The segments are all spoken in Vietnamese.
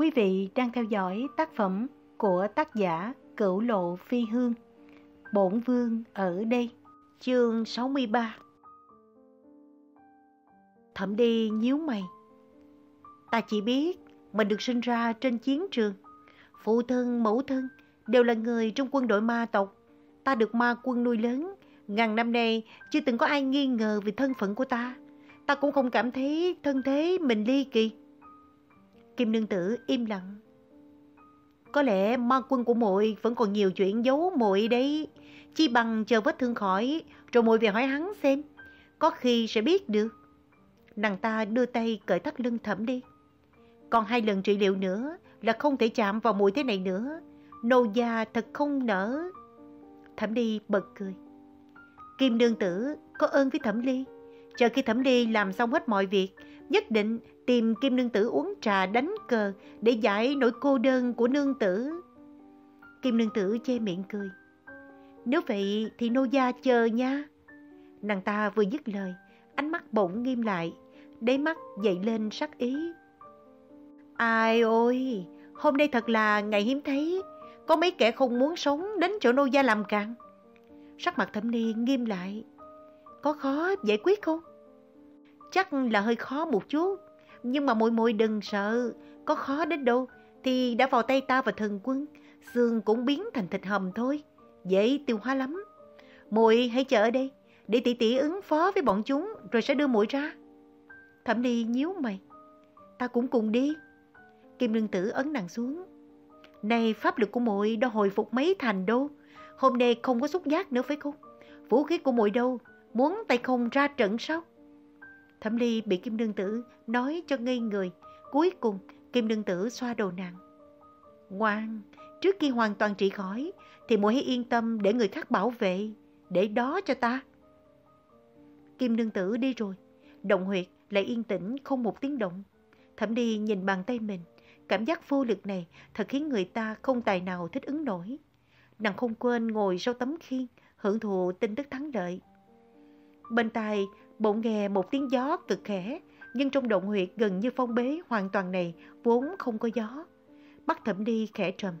Quý vị đang theo dõi tác phẩm của tác giả Cửu Lộ Phi Hương. Bổn Vương ở đây, chương 63. Thẩm đi nhíu mày. Ta chỉ biết mình được sinh ra trên chiến trường. Phụ thân, mẫu thân đều là người trong quân đội ma tộc. Ta được ma quân nuôi lớn. Ngàn năm nay chưa từng có ai nghi ngờ về thân phận của ta. Ta cũng không cảm thấy thân thế mình ly kỳ. Kim nương tử im lặng. Có lẽ ma quân của muội vẫn còn nhiều chuyện giấu muội đấy. Chi bằng chờ vết thương khỏi, rồi muội về hỏi hắn xem. Có khi sẽ biết được. Nàng ta đưa tay cởi thắt lưng thẩm đi. Còn hai lần trị liệu nữa là không thể chạm vào muội thế này nữa. Nô gia thật không nỡ. Thẩm đi bật cười. Kim nương tử có ơn với thẩm ly. Chờ khi thẩm ly làm xong hết mọi việc, nhất định tìm Kim Nương Tử uống trà đánh cờ để giải nỗi cô đơn của Nương Tử. Kim Nương Tử che miệng cười. Nếu vậy thì nô gia chờ nha. Nàng ta vừa dứt lời, ánh mắt bỗng nghiêm lại, đáy mắt dậy lên sắc ý. Ai ôi, hôm nay thật là ngày hiếm thấy, có mấy kẻ không muốn sống đến chỗ nô gia làm cạn. Sắc mặt thẩm ni nghiêm lại. Có khó giải quyết không? Chắc là hơi khó một chút. Nhưng mà muội muội đừng sợ, có khó đến đâu thì đã vào tay ta và thần quân, xương cũng biến thành thịt hầm thôi, dễ tiêu hóa lắm. Muội hãy chờ ở đây, để tỷ tỷ ứng phó với bọn chúng rồi sẽ đưa muội ra. Thẩm Ly nhíu mày, ta cũng cùng đi. Kim Lương Tử ấn nàng xuống. Này pháp lực của muội đã hồi phục mấy thành đâu, hôm nay không có xúc giác nữa phải không? Vũ khí của muội đâu, muốn tay không ra trận sao? Thẩm Ly bị Kim Nương Tử nói cho ngây người. Cuối cùng, Kim Nương Tử xoa đầu nàng. Ngoan, trước khi hoàn toàn trị khỏi, thì muội hãy yên tâm để người khác bảo vệ. Để đó cho ta. Kim Nương Tử đi rồi. Động huyệt lại yên tĩnh không một tiếng động. Thẩm Ly nhìn bàn tay mình. Cảm giác vô lực này thật khiến người ta không tài nào thích ứng nổi. Nàng không quên ngồi sau tấm khiên, hưởng thụ tin tức thắng lợi. Bên tai bỗng nghe một tiếng gió cực khẽ, nhưng trong động huyệt gần như phong bế hoàn toàn này vốn không có gió. Mắt thẩm đi khẽ trầm,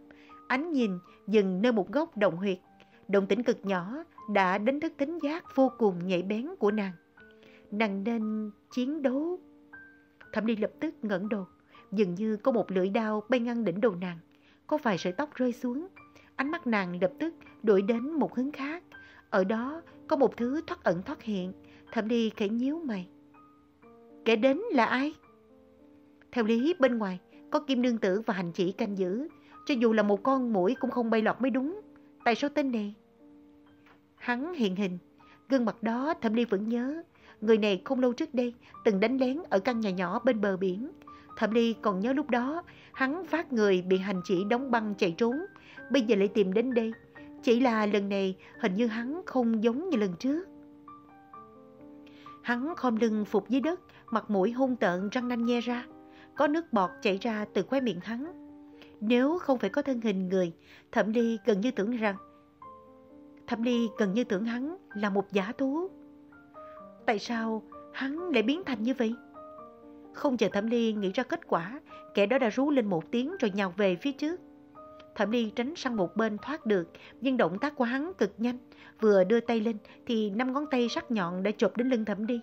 ánh nhìn dừng nơi một góc động huyệt. Động tĩnh cực nhỏ đã đánh thức tính giác vô cùng nhạy bén của nàng. Nàng nên chiến đấu. Thẩm đi lập tức ngẩng đầu, dường như có một lưỡi đao bay ngang đỉnh đầu nàng. Có vài sợi tóc rơi xuống. Ánh mắt nàng lập tức đổi đến một hướng khác. Ở đó có một thứ thoát ẩn thoát hiện, Thẩm Ly khẽ nhíu mày. Kẻ đến là ai? Theo lý bên ngoài có kim nương tử và hành chỉ canh giữ, cho dù là một con mũi cũng không bay lọt mới đúng. Tại sao tên này? Hắn hiện hình, gương mặt đó Thẩm Ly vẫn nhớ. Người này không lâu trước đây từng đánh lén ở căn nhà nhỏ bên bờ biển. Thẩm Ly còn nhớ lúc đó hắn phát người bị hành chỉ đóng băng chạy trốn. Bây giờ lại tìm đến đây. Chỉ là lần này hình như hắn không giống như lần trước. Hắn khom lưng phục dưới đất, mặt mũi hung tợn răng nanh nhe ra. Có nước bọt chảy ra từ khóe miệng hắn. Nếu không phải có thân hình người, Thẩm Ly gần như tưởng rằng Thẩm Ly gần như tưởng hắn là một giả thú. Tại sao hắn lại biến thành như vậy? Không chờ Thẩm Ly nghĩ ra kết quả, kẻ đó đã rú lên một tiếng rồi nhào về phía trước. Thẩm Ly tránh sang một bên thoát được, nhưng động tác của hắn cực nhanh. Vừa đưa tay lên thì năm ngón tay sắc nhọn đã chộp đến lưng Thẩm Ly.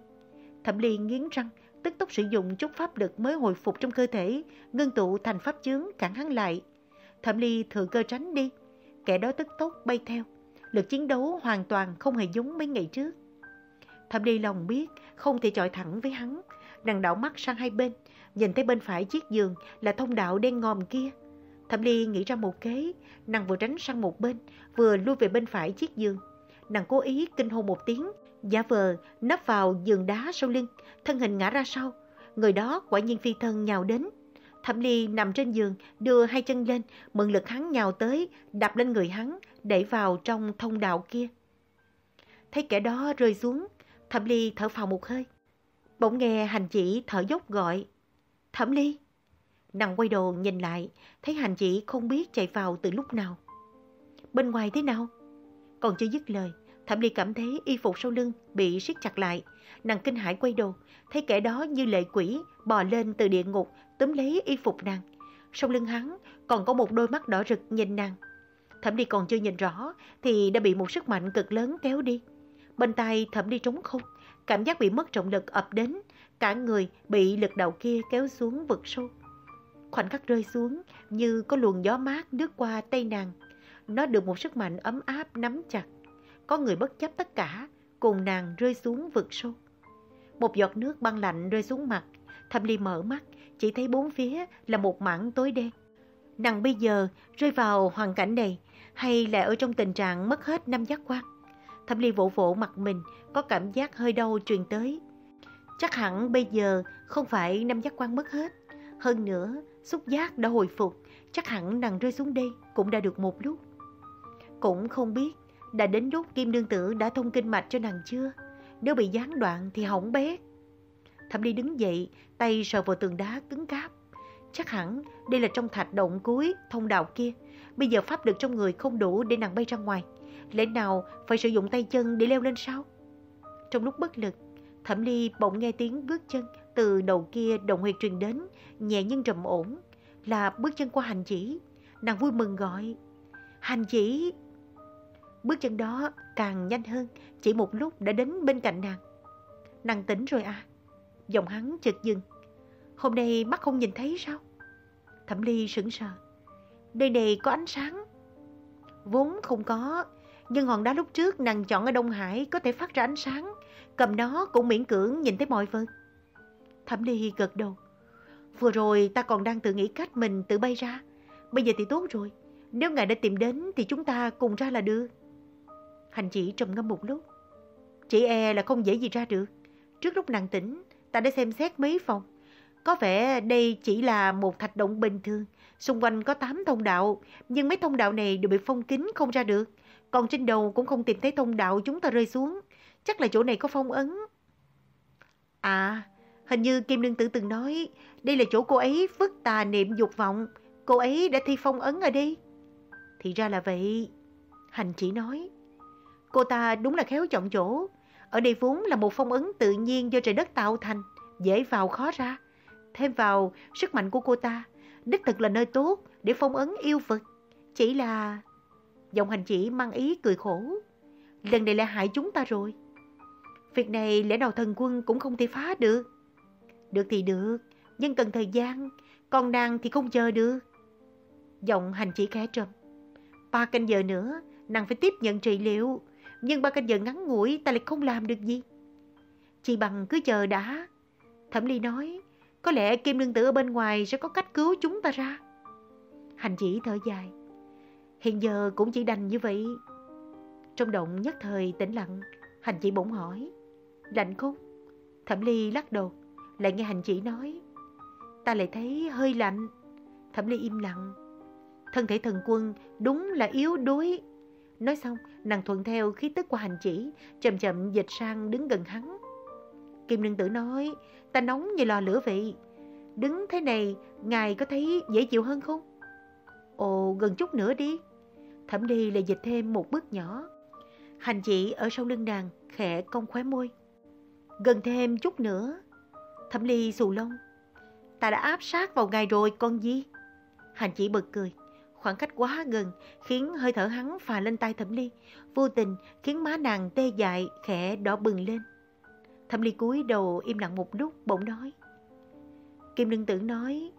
Thẩm Ly nghiến răng, tức tốc sử dụng chút pháp lực mới hồi phục trong cơ thể, ngưng tụ thành pháp chướng cản hắn lại. Thẩm Ly thừa cơ tránh đi, kẻ đó tức tốc bay theo. Lực chiến đấu hoàn toàn không hề giống mấy ngày trước. Thẩm Ly lòng biết không thể chọi thẳng với hắn, nàng đảo mắt sang hai bên, nhìn thấy bên phải chiếc giường là thông đạo đen ngòm kia. Thẩm Ly nghĩ ra một kế, nàng vừa tránh sang một bên, vừa lui về bên phải chiếc giường. Nàng cố ý kinh hô một tiếng, giả vờ nấp vào giường đá sau lưng, thân hình ngã ra sau. Người đó quả nhiên phi thân nhào đến. Thẩm Ly nằm trên giường, đưa hai chân lên, mượn lực hắn nhào tới, đạp lên người hắn, đẩy vào trong thông đạo kia. Thấy kẻ đó rơi xuống, Thẩm Ly thở phào một hơi. Bỗng nghe hành chỉ thở dốc gọi. Thẩm Ly! Nàng quay đầu nhìn lại, thấy hành chỉ không biết chạy vào từ lúc nào. Bên ngoài thế nào? Còn chưa dứt lời, Thẩm Ly cảm thấy y phục sau lưng bị siết chặt lại. Nàng kinh hãi quay đầu, thấy kẻ đó như lệ quỷ bò lên từ địa ngục túm lấy y phục nàng. Sau lưng hắn còn có một đôi mắt đỏ rực nhìn nàng. Thẩm Ly còn chưa nhìn rõ thì đã bị một sức mạnh cực lớn kéo đi. Bên tay Thẩm Ly trống không, cảm giác bị mất trọng lực ập đến, cả người bị lực đạo kia kéo xuống vực sâu. Khoảnh khắc rơi xuống như có luồng gió mát nước qua tay nàng. Nó được một sức mạnh ấm áp nắm chặt. Có người bất chấp tất cả, cùng nàng rơi xuống vực sâu. Một giọt nước băng lạnh rơi xuống mặt, Thẩm Ly mở mắt, chỉ thấy bốn phía là một mảng tối đen. Nàng bây giờ rơi vào hoàn cảnh này, hay là ở trong tình trạng mất hết năm giác quan? Thẩm Ly vỗ vỗ mặt mình, có cảm giác hơi đau truyền tới. Chắc hẳn bây giờ không phải năm giác quan mất hết. Hơn nữa, xúc giác đã hồi phục, chắc hẳn nàng rơi xuống đây cũng đã được một lúc. Cũng không biết đã đến lúc Kim Nương Tử đã thông kinh mạch cho nàng chưa? Nếu bị gián đoạn thì hỏng bét. Thẩm Ly đứng dậy, tay sờ vào tường đá cứng cáp. Chắc hẳn đây là trong thạch động cuối, thông đạo kia. Bây giờ pháp lực trong người không đủ để nàng bay ra ngoài. Lẽ nào phải sử dụng tay chân để leo lên sao? Trong lúc bất lực, Thẩm Ly bỗng nghe tiếng bước chân từ đầu kia đồng huyệt truyền đến, nhẹ nhưng trầm ổn. Là bước chân qua hành chỉ. Nàng vui mừng gọi. Hành chỉ! Bước chân đó càng nhanh hơn, chỉ một lúc đã đến bên cạnh nàng. Nàng tỉnh rồi à? Giọng hắn chợt dừng. Hôm nay mắt không nhìn thấy sao? Thẩm Ly sững sờ. Nơi này có ánh sáng. Vốn không có, nhưng hòn đá lúc trước nàng chọn ở Đông Hải có thể phát ra ánh sáng. Cầm nó cũng miễn cưỡng nhìn thấy mọi vật. Thẩm Ly gật đầu. Vừa rồi ta còn đang tự nghĩ cách mình tự bay ra. Bây giờ thì tốt rồi. Nếu ngài đã tìm đến thì chúng ta cùng ra là được. Hành chỉ trầm ngâm một lúc. Chị e là không dễ gì ra được. Trước lúc nàng tỉnh, ta đã xem xét mấy phòng. Có vẻ đây chỉ là một thạch động bình thường. Xung quanh có 8 thông đạo, nhưng mấy thông đạo này đều bị phong kín không ra được. Còn trên đầu cũng không tìm thấy thông đạo chúng ta rơi xuống. Chắc là chỗ này có phong ấn. À, hình như Kim Nương Tử từng nói, đây là chỗ cô ấy phức tà niệm dục vọng. Cô ấy đã thi phong ấn ở đây. Thì ra là vậy. Hành chỉ nói. Cô ta đúng là khéo chọn chỗ. Ở đây vốn là một phong ấn tự nhiên do trời đất tạo thành, dễ vào khó ra. Thêm vào sức mạnh của cô ta, đích thực là nơi tốt để phong ấn yêu vật. Chỉ là... Giọng hành chỉ mang ý cười khổ. Lần này lại hại chúng ta rồi. Việc này lẽ nào thần quân cũng không thể phá được. Được thì được, nhưng cần thời gian, còn nàng thì không chờ được. Giọng hành chỉ khẽ trầm. Ba canh giờ nữa, nàng phải tiếp nhận trị liệu. Nhưng ba canh giờ ngắn ngủi ta lại không làm được gì. Chỉ bằng cứ chờ đã. Thẩm Ly nói, có lẽ Kim Nương Tử ở bên ngoài sẽ có cách cứu chúng ta ra. Hành chỉ thở dài. Hiện giờ cũng chỉ đành như vậy. Trong động nhất thời tĩnh lặng, hành chỉ bỗng hỏi. Lạnh không? Thẩm Ly lắc đầu, lại nghe hành chỉ nói. Ta lại thấy hơi lạnh. Thẩm Ly im lặng. Thân thể thần quân đúng là yếu đuối. Nói xong, nàng thuận theo khí tức của hành chỉ, chậm chậm dịch sang đứng gần hắn. Kim Nương Tử nói, ta nóng như lò lửa vậy. Đứng thế này, ngài có thấy dễ chịu hơn không? Ồ, gần chút nữa đi. Thẩm đi lại dịch thêm một bước nhỏ. Hành chỉ ở sau lưng nàng, khẽ cong khóe môi. Gần thêm chút nữa. Thẩm ly xù lông. Ta đã áp sát vào ngài rồi, con gì? Hành chỉ bật cười. Khoảng cách quá gần khiến hơi thở hắn phà lên tay Thẩm Ly, vô tình khiến má nàng tê dại khẽ đỏ bừng lên. Thẩm Ly cúi đầu im lặng một lúc bỗng nói. Kim Lương Tử nói,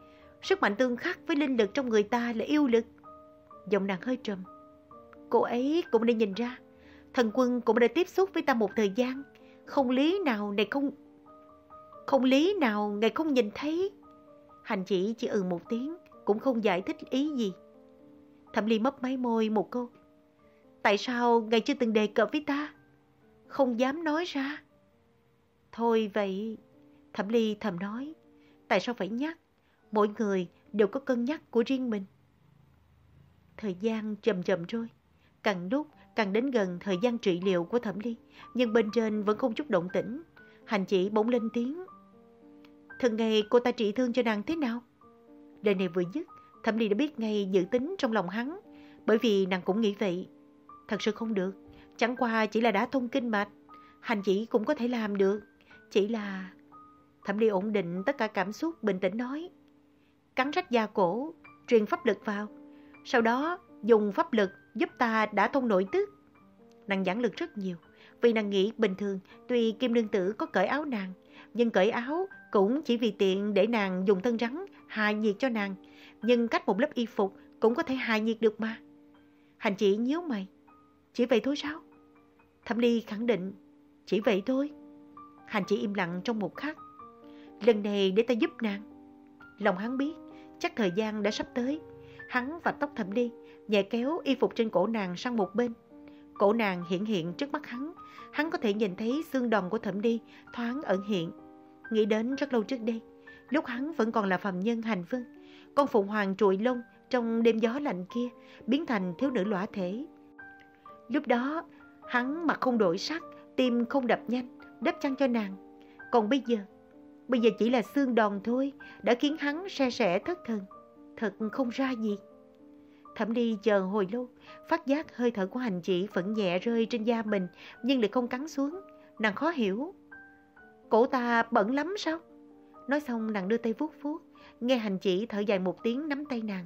sức mạnh tương khắc với linh lực trong người ta là yêu lực. Giọng nàng hơi trầm. Cô ấy cũng đã nhìn ra, thần quân cũng đã tiếp xúc với ta một thời gian, không lý nào này không... Không lý nào ngài không nhìn thấy. Hành chỉ chỉ ừ một tiếng, cũng không giải thích ý gì. Thẩm Ly mấp máy môi một câu. Tại sao ngài chưa từng đề cập với ta? Không dám nói ra. Thôi vậy, Thẩm Ly thầm nói. Tại sao phải nhắc? Mỗi người đều có cân nhắc của riêng mình. Thời gian chậm chậm trôi. Càng lúc càng đến gần thời gian trị liệu của Thẩm Ly. Nhưng bên trên vẫn không chút động tĩnh. Hành chỉ bỗng lên tiếng. Thường ngày cô ta trị thương cho nàng thế nào? Lời này vừa dứt, Thẩm Ly đã biết ngay dự tính trong lòng hắn, bởi vì nàng cũng nghĩ vậy. Thật sự không được, chẳng qua chỉ là đã thông kinh mạch, hành chỉ cũng có thể làm được. Chỉ là... Thẩm Ly ổn định tất cả cảm xúc, bình tĩnh nói. cắn rách da cổ, truyền pháp lực vào. Sau đó dùng pháp lực giúp ta đã thông nội tức. Nàng giảng lực rất nhiều, vì nàng nghĩ bình thường tuy Kim Nương Tử có cởi áo nàng, nhưng cởi áo cũng chỉ vì tiện để nàng dùng thân rắn hài nhiệt cho nàng. Nhưng cách một lớp y phục cũng có thể hài nhiệt được mà. Hành chỉ nhíu mày. Chỉ vậy thôi sao? Thẩm Ly khẳng định. Chỉ vậy thôi. Hành chỉ im lặng trong một khắc. Lần này để ta giúp nàng. Lòng hắn biết, chắc thời gian đã sắp tới. Hắn vạch tóc Thẩm Ly, nhẹ kéo y phục trên cổ nàng sang một bên. Cổ nàng hiện hiện trước mắt hắn. Hắn có thể nhìn thấy xương đòn của Thẩm đi, thoáng ẩn hiện. Nghĩ đến rất lâu trước đây, lúc hắn vẫn còn là phàm nhân hành vương, Con phụ hoàng trụi lông trong đêm gió lạnh kia biến thành thiếu nữ lõa thể. Lúc đó, hắn mặt không đổi sắc, tim không đập nhanh, đắp chăn cho nàng. Còn bây giờ, bây giờ chỉ là xương đòn thôi, đã khiến hắn xe sẻ thất thần. Thật không ra gì. Thẩm đi chờ hồi lâu, phát giác hơi thở của hành chỉ vẫn nhẹ rơi trên da mình, nhưng lại không cắn xuống. Nàng khó hiểu. Cổ ta bẩn lắm sao? Nói xong nàng đưa tay vuốt vuốt, nghe hành chỉ thở dài một tiếng nắm tay nàng.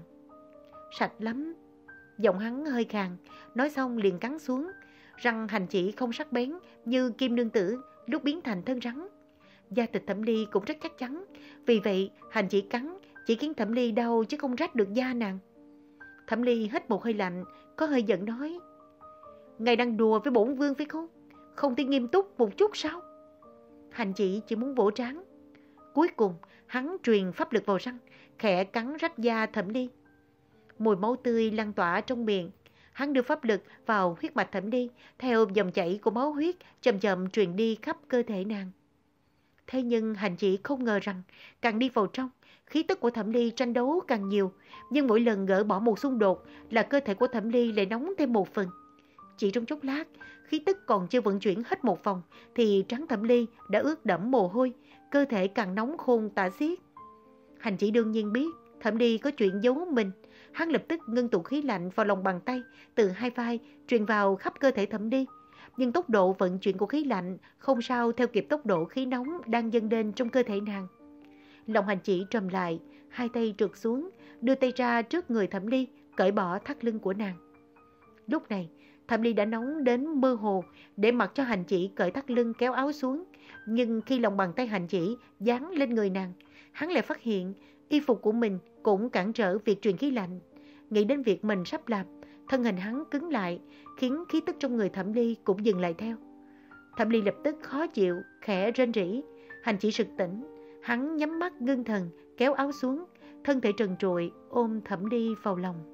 Sạch lắm. Giọng hắn hơi khàn, nói xong liền cắn xuống. Răng hành chỉ không sắc bén như kim nương tử lúc biến thành thân rắn. Da thịt thẩm ly cũng rất chắc chắn, vì vậy hành chỉ cắn chỉ khiến thẩm ly đau chứ không rách được da nàng. Thẩm ly hít một hơi lạnh, có hơi giận nói. Ngài đang đùa với bổn vương phải không? Không thể nghiêm túc một chút sao? Hành chỉ chỉ muốn vỗ trán. Cuối cùng, hắn truyền pháp lực vào răng, khẽ cắn rách da thẩm ly. Mùi máu tươi lan tỏa trong miệng. Hắn đưa pháp lực vào huyết mạch thẩm ly, theo dòng chảy của máu huyết chậm chậm truyền đi khắp cơ thể nàng. Thế nhưng hành chỉ không ngờ rằng, càng đi vào trong, khí tức của thẩm ly tranh đấu càng nhiều. Nhưng mỗi lần gỡ bỏ một xung đột là cơ thể của thẩm ly lại nóng thêm một phần. Chỉ trong chốc lát, khí tức còn chưa vận chuyển hết một vòng, thì trắng thẩm ly đã ướt đẫm mồ hôi, cơ thể càng nóng khôn tả xiết. Hành chỉ đương nhiên biết, thẩm ly có chuyện giấu mình. Hắn lập tức ngưng tụ khí lạnh vào lòng bàn tay, từ hai vai, truyền vào khắp cơ thể thẩm ly. Nhưng tốc độ vận chuyển của khí lạnh không sao theo kịp tốc độ khí nóng đang dâng lên trong cơ thể nàng. Lòng hành chỉ trầm lại, hai tay trượt xuống, đưa tay ra trước người thẩm ly, cởi bỏ thắt lưng của nàng. Lúc này, Thẩm Ly đã nóng đến mơ hồ để mặc cho hành chỉ cởi thắt lưng kéo áo xuống. Nhưng khi lòng bàn tay hành chỉ dán lên người nàng, hắn lại phát hiện y phục của mình cũng cản trở việc truyền khí lạnh. Nghĩ đến việc mình sắp làm, thân hình hắn cứng lại, khiến khí tức trong người Thẩm Ly cũng dừng lại theo. Thẩm Ly lập tức khó chịu, khẽ rên rỉ. Hành chỉ sực tỉnh, hắn nhắm mắt ngưng thần, kéo áo xuống, thân thể trần trụi ôm Thẩm đi vào lòng.